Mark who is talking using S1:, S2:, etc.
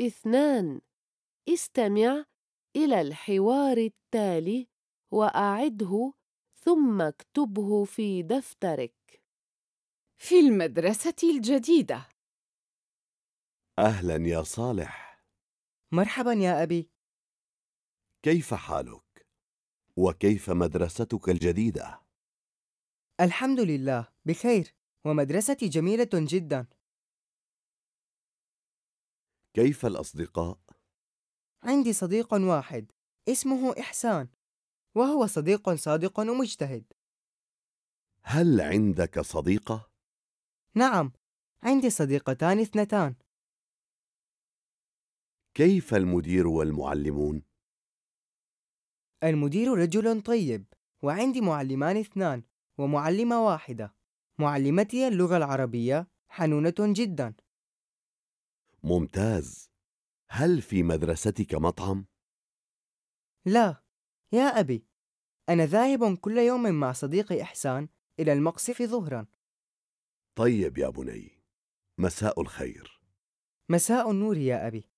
S1: اثنان. استمع إلى الحوار التالي وأعده ثم اكتبه في دفترك.
S2: في المدرسة الجديدة.
S3: أهلا يا صالح.
S4: مرحبا يا أبي.
S3: كيف حالك؟ وكيف مدرستك الجديدة؟
S4: الحمد لله بخير. ومدرستي جميلة جدا.
S3: كيف الأصدقاء؟
S4: عندي صديق واحد اسمه إحسان وهو صديق صادق ومجتهد
S3: هل عندك صديقة؟
S4: نعم عندي صديقتان اثنتان
S3: كيف المدير والمعلمون؟
S4: المدير رجل طيب وعندي معلمان اثنان ومعلمة واحدة معلمتي اللغة العربية حنونة جدا
S3: ممتاز. هل في مدرستك مطعم؟
S4: لا. يا أبي أنا ذاهب كل يوم مع صديقي إحسان إلى المقصف ظهرا.
S3: طيب يا بني مساء الخير.
S4: مساء النور يا أبي.